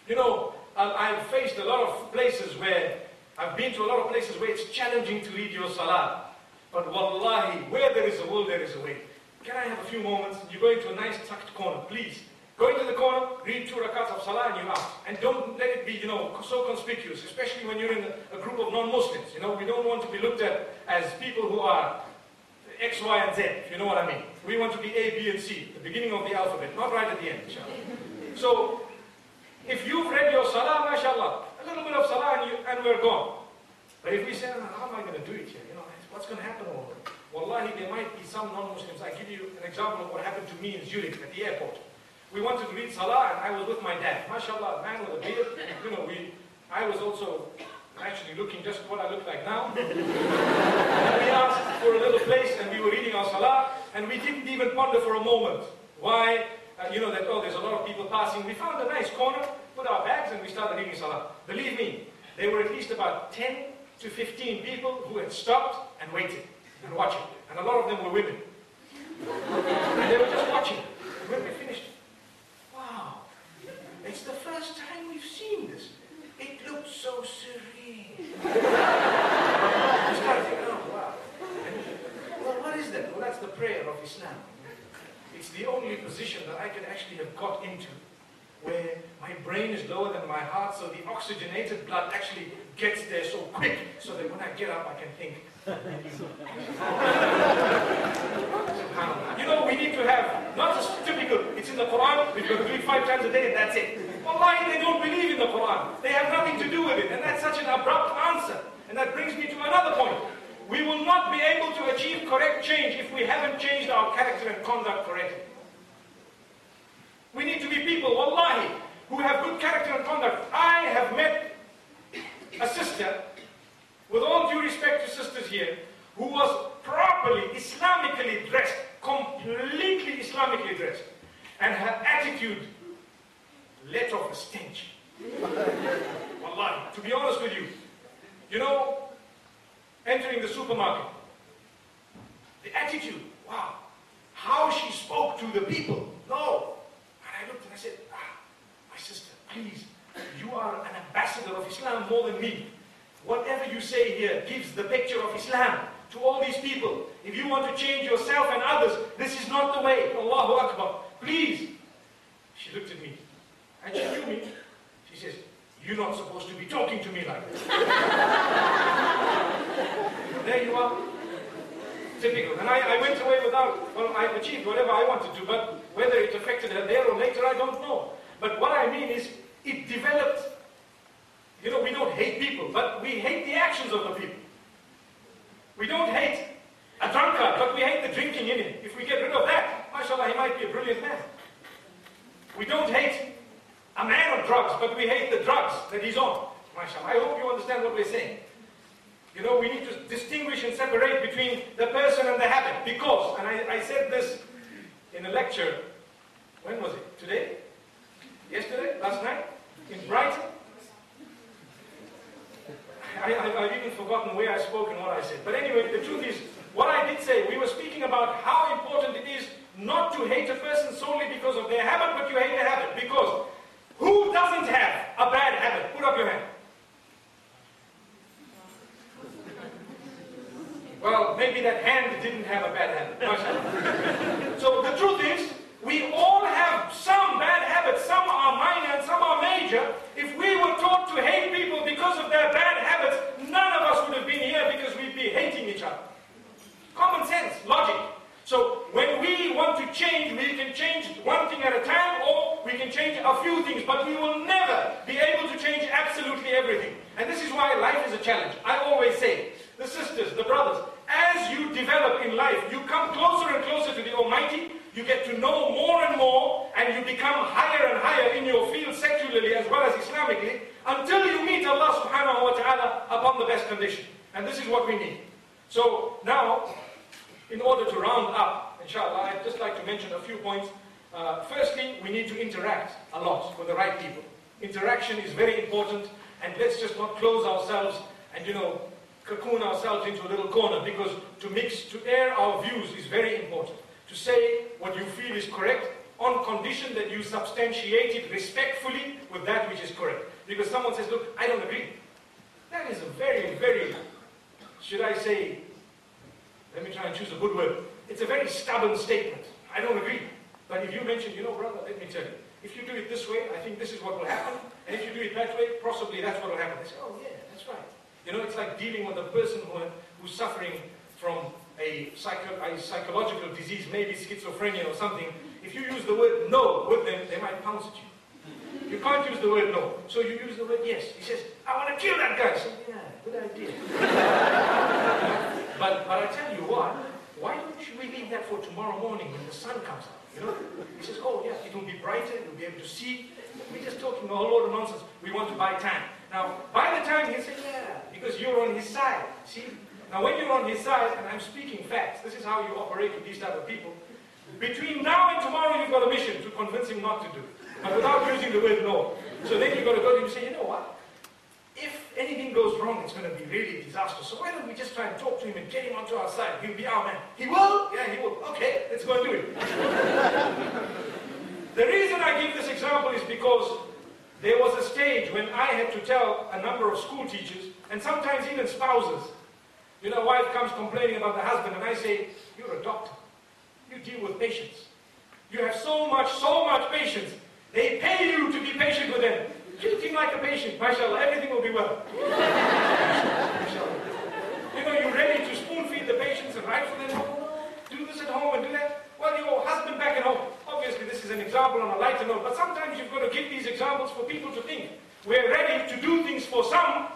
You know, I've faced a lot of places where, I've been to a lot of places where it's challenging to read your salah. But wallahi, where there is a will, there is a way. Can I have a few moments? You go into a nice tucked corner, please. Go into the corner, read two rakats of salah and you're out. And don't let it be, you know, so conspicuous, especially when you're in a, group of non-Muslims. You know, we don't want to be looked at as people who are X, Y, and Z, if you know what I mean. We want to be A, B, and C, the beginning of the alphabet, not right at the end, inshallah. So, if you've read your salah, mashallah, a little bit of salah and, you, and we're gone. But if we say, oh, how am I going to do it here? You know, what's going to happen Wallahi, there might be some non-Muslims. I give you an example of what happened to me in Zurich at the airport. We wanted to read Salah and I was with my dad. MashaAllah, man with a beard. You know, we, I was also, actually looking just what I look like now. and we asked for a little place and we were reading our salah and we didn't even ponder for a moment why, uh, you know, that, oh, there's a lot of people passing. We found a nice corner, put our bags and we started reading salah. Believe me, there were at least about 10 to 15 people who had stopped and waited and watching. And a lot of them were women. and they were just watching. And when we finished, wow, it's the first time we've seen this. It looked so serene. started thinking, oh, wow. Well, what is that? Well, that's the prayer of Islam. It's the only position that I could actually have got into where my brain is lower than my heart, so the oxygenated blood actually gets there so quick, so that when I get up, I can think. you know, we need to have not just typical, it's in the Quran, we've got to do it five times a day and that's it. Wallahi, they don't believe in the Quran. They have nothing to do with it, and that's such an abrupt answer. And that brings me to another point. We will not be able to achieve correct change if we haven't changed our character and conduct correctly. We need to be people, wallahi, who have good character and conduct. I have met a sister, with all due respect to sisters here, who was properly Islamically dressed, completely Islamically dressed, and her attitude let off a stench. Wallahi, to be honest with you, you know, entering the supermarket, the attitude, wow, how she spoke to the people, no, And I looked and I said, ah, my sister, please, you are an ambassador of Islam more than me. Whatever you say here gives the picture of Islam to all these people. If you want to change yourself and others, this is not the way. Allahu Akbar. Please. She looked at me and she knew me. She says, you're not supposed to be talking to me like this. there you are. Typical. And I, I went away without, well, I achieved whatever I wanted to, but whether it affected her there or later, I don't know. But what I mean is, it developed, you know, we don't hate people, but we hate the actions of the people. We don't hate a drunkard, but we hate the drinking in him. If we get rid of that, mashallah, he might be a brilliant man. We don't hate a man of drugs, but we hate the drugs that he's on. Mashallah. I hope you understand what we're saying. You know, we need to distinguish and separate between the person and the habit. Because, and I, I said this in a lecture, when was it? Today? Yesterday? Last night? In Brighton? I, have even forgotten where I spoke and what I said. But anyway, the truth is, what I did say, we were speaking about how important it is not to hate a person solely because of their habit, but you hate the habit. Because who doesn't have a bad habit? Put up your hand. Well, maybe that hand didn't have a bad habit. so the truth is, we all have some bad habits. Some are minor and some are major. If we were taught to hate people because of their bad habits, none of us would have been here because we'd be hating each other. Common sense, logic. So when we want to change, we can change one thing at a time or we can change a few things, but we will never be able to change absolutely everything. And this is why life is a challenge. I always say, the sisters, the brothers, as you develop in life, you come closer and closer to the Almighty, you get to know more and more, and you become higher and higher in your field secularly as well as Islamically, until you meet Allah subhanahu wa ta'ala upon the best condition. And this is what we need. So now, in order to round up, inshallah, I'd just like to mention a few points. Uh, firstly, we need to interact a lot with the right people. Interaction is very important, and let's just not close ourselves and, you know, cocoon ourselves into a little corner because to mix, to air our views is very important. To say what you feel is correct on condition that you substantiate it respectfully with that which is correct. Because someone says, look, I don't agree. That is a very, very, should I say, let me try and choose a good word. It's a very stubborn statement. I don't agree. But if you mention, you know, brother, let me tell you, if you do it this way, I think this is what will happen. And if you do it that way, possibly that's what will happen. They say, oh yeah, that's right. You know, it's like dealing with a person who, who's suffering from a, psycho, a psychological disease, maybe schizophrenia or something. If you use the word no with them, they might pounce at you. You can't use the word no. So you use the word yes. He says, I want to kill that guy. So, yeah, good idea. but, but I tell you what, why don't we leave that for tomorrow morning when the sun comes up? You know? He says, oh yeah, it will be brighter, you'll be able to see. We're just talking a whole lot of nonsense. We want to buy time. Now, by the time he says, yeah, because you're on his side. See? Now, when you're on his side, and I'm speaking facts, this is how you operate with these type of people. Between now and tomorrow, you've got a mission to convince him not to do, but without using the word no. So then you've got to go to him and say, you know what? If anything goes wrong, it's going to be really disastrous. So why don't we just try and talk to him and get him onto our side? He'll be our man. He will? Yeah, he will. Okay, let's go and do it. the reason I give this example is because there was a stage when I had to tell a number of school teachers, and sometimes even spouses, you know, wife comes complaining about the husband, and I say, You're a doctor. You deal with patients. You have so much, so much patience. They pay you to be patient with them. Treat him like a patient. MashaAllah, everything will be well. you know, you're ready to spoon feed the patients and write for them. Do this at home and do that. Well, your husband back at home. Obviously, this is an example on a lighter note, but sometimes you've got to give these examples for people to think. We're ready to do things for some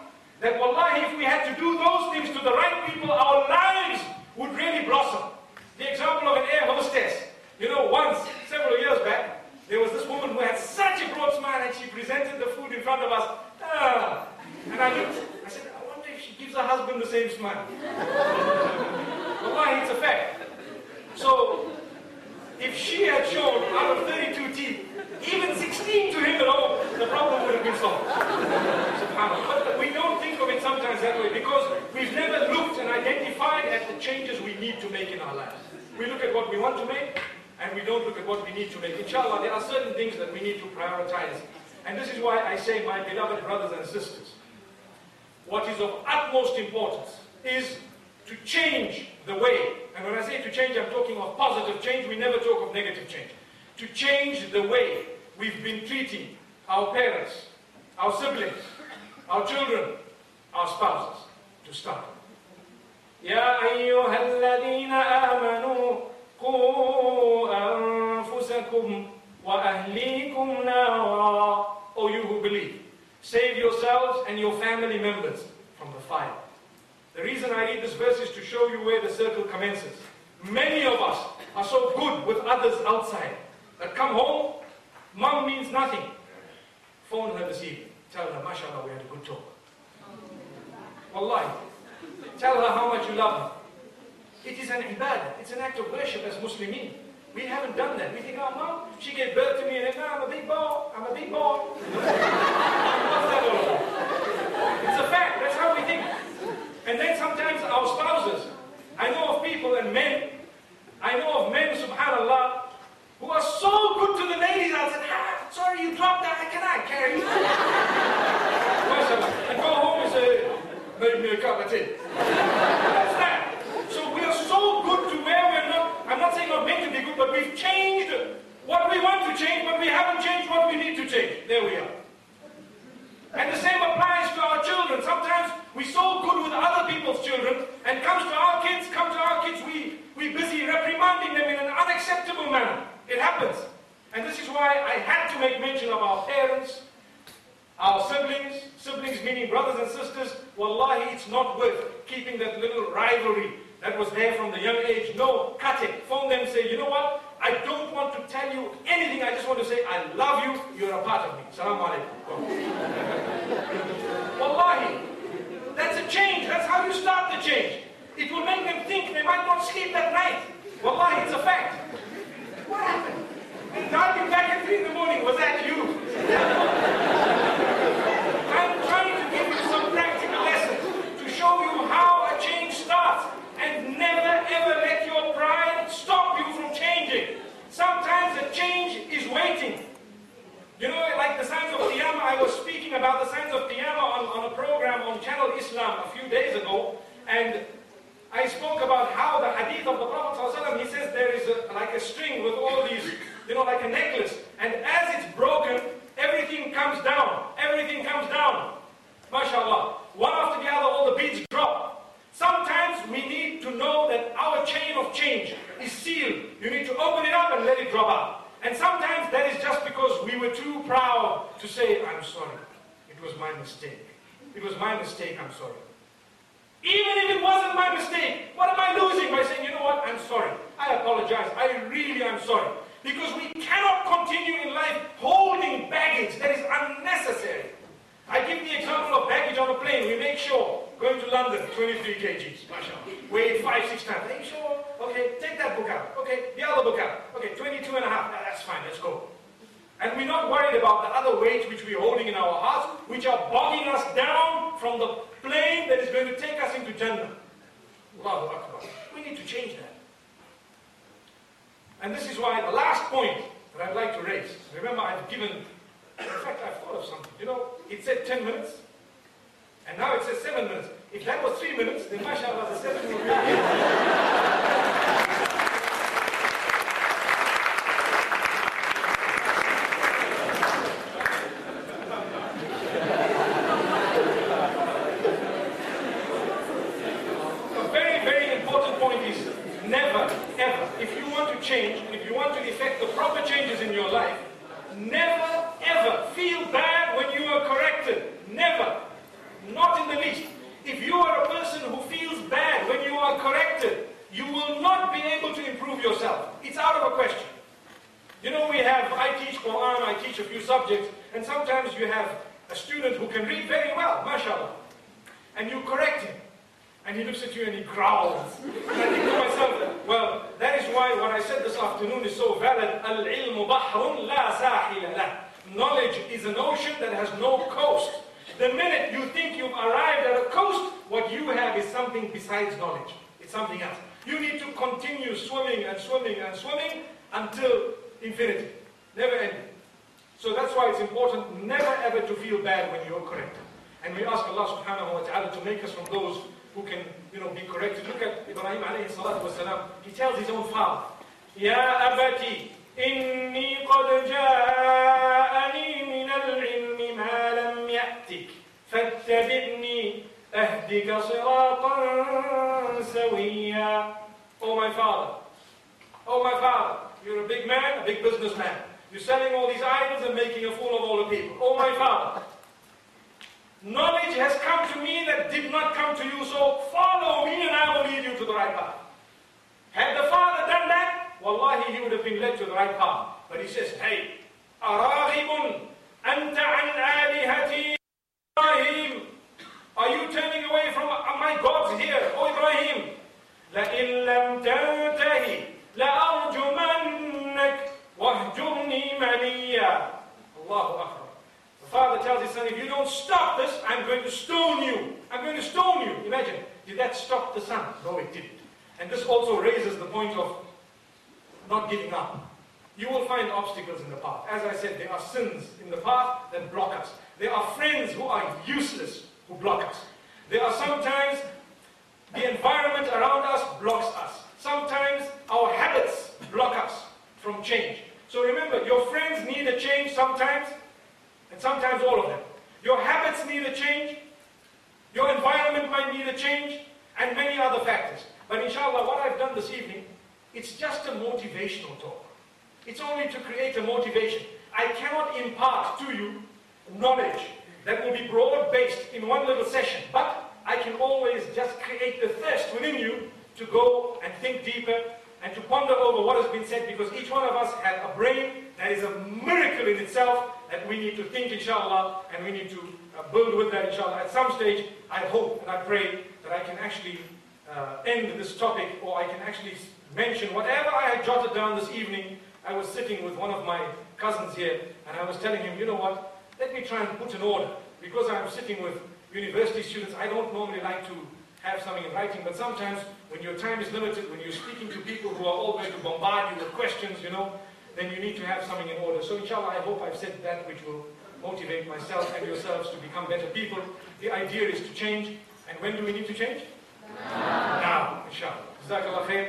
that, wallahi, if we had to do those things to the right people, our lives would really blossom. The example of an air hostess. You know, once, several years back, there was this woman who had such a broad smile and she presented the food in front of us. Ah. And I looked, I said, I wonder if she gives her husband the same smile. Wallahi, it's a fact. So, if she had shown out of 32 teeth, even 16 to him at all, the problem would have been solved. But we don't think of it sometimes that way because we've never looked and identified at the changes we need to make in our lives. We look at what we want to make and we don't look at what we need to make. Inshallah, there are certain things that we need to prioritize. And this is why I say, my beloved brothers and sisters, what is of utmost importance is to change the way. And when I say to change, I'm talking of positive change. We never talk of negative change. To change the way we've been treating our parents, our siblings, our children, our spouses, to start. يا أيها الذين آمنوا قوا أنفسكم وأهليكم نارا O you who believe, save yourselves and your family members from the fire. The reason I read this verse is to show you where the circle commences. Many of us are so good with others outside that come home, mom means nothing. Phone her this evening. Tell her, mashallah, we had a good talk. Wallahi. Tell her how much you love her. It is an ibadah. It's an act of worship as Muslimin. We haven't done that. We think, oh, mom, she gave birth to me, and now I'm a big boy. I'm a big boy. It's a fact. That's how we think. And then sometimes our spouses, I know of people and men, I know of men, subhanAllah, who are so good to the ladies. I said, ah, sorry, you dropped that. Can I carry you? and go home and say, make me a cup of tea. Good to where we're not, I'm not saying not meant to be good, but we've changed what we want to change, but we haven't changed what we need to change. There we are. And the same applies to our children. Sometimes we're so good with other people's children, and comes to our kids, come to our kids, we, we're busy reprimanding them in an unacceptable manner. It happens. And this is why I had to make mention of our parents, our siblings, siblings meaning brothers and sisters. Wallahi, it's not worth keeping that little rivalry that was there from the young age. No, cut it. Phone them say, you know what? I don't want to tell you anything. I just want to say, I love you. You're a part of me. Salam alaikum. Wallahi. That's a change. That's how you start the change. It will make them think they might not sleep that night. Wallahi, it's a fact. What happened? Driving back at 3 in the morning, was that you? I'm trying to give you some practical lessons to show you how a change starts. And never ever let your pride stop you from changing. Sometimes a change is waiting. You know, like the signs of Qiyamah, I was speaking about the signs of Qiyamah on, on a program on Channel Islam a few days ago, and I spoke about how the hadith of the Prophet ﷺ, he says there is a, like a string with all these, you know, like a necklace, and as it's broken, everything comes down. Everything comes down. MashaAllah. One after the other, all the beads drop. Sometimes we need to know that our chain of change is sealed. You need to open it up and let it drop out. And sometimes that is just because we were too proud to say, I'm sorry. It was my mistake. It was my mistake, I'm sorry. Even if it wasn't my mistake, what am I losing by saying, you know what, I'm sorry. I apologize. I really am sorry. Because we cannot continue in life holding baggage that is unnecessary. I give the example of baggage on a plane. We make sure, going to London, 23 kgs, mashallah. Weigh five, six times. Are you sure? Okay, take that book out. Okay, the other book out. Okay, 22 and a half. Now that's fine, let's go. And we're not worried about the other weights which we're holding in our hearts, which are bogging us down from the plane that is going to take us into Jannah. Akbar. We need to change that. And this is why the last point that I'd like to raise, remember I've given in fact, I thought of something. You know, it said 10 minutes, and now it says 7 minutes. If that was 3 minutes, then mashallah, the 7 would be my God here, O Ibrahim, لَإِن لَمْ تَنْتَهِ لَأَرْجُمَنَّكَ وَهَجُمْنِي مَلِيًّا Allahu Akbar. The father tells his son, if you don't stop this, I'm going to stone you. I'm going to stone you. Imagine, did that stop the son? No, it didn't. And this also raises the point of not giving up. You will find obstacles in the path. As I said, there are sins in the path that block us. There are friends who are useless, who block us. There are sometimes the environment around us blocks us. Sometimes our habits block us from change. So remember, your friends need a change sometimes, and sometimes all of them. Your habits need a change, your environment might need a change, and many other factors. But inshallah, what I've done this evening, it's just a motivational talk. It's only to create a motivation. I cannot impart to you knowledge that will be broad-based in one little session, but I can always just create the thirst within you to go and think deeper and to ponder over what has been said because each one of us has a brain that is a miracle in itself that we need to think inshallah and we need to uh, build with that inshallah. At some stage, I hope and I pray that I can actually uh, end this topic or I can actually mention whatever I had jotted down this evening. I was sitting with one of my cousins here and I was telling him, you know what, let me try and put an order. Because I'm sitting with university students, I don't normally like to have something in writing, but sometimes when your time is limited, when you're speaking to people who are always to bombard you with questions, you know, then you need to have something in order. So inshallah, I hope I've said that which will motivate myself and yourselves to become better people. The idea is to change. And when do we need to change? Now, now inshallah. جزاك الله خير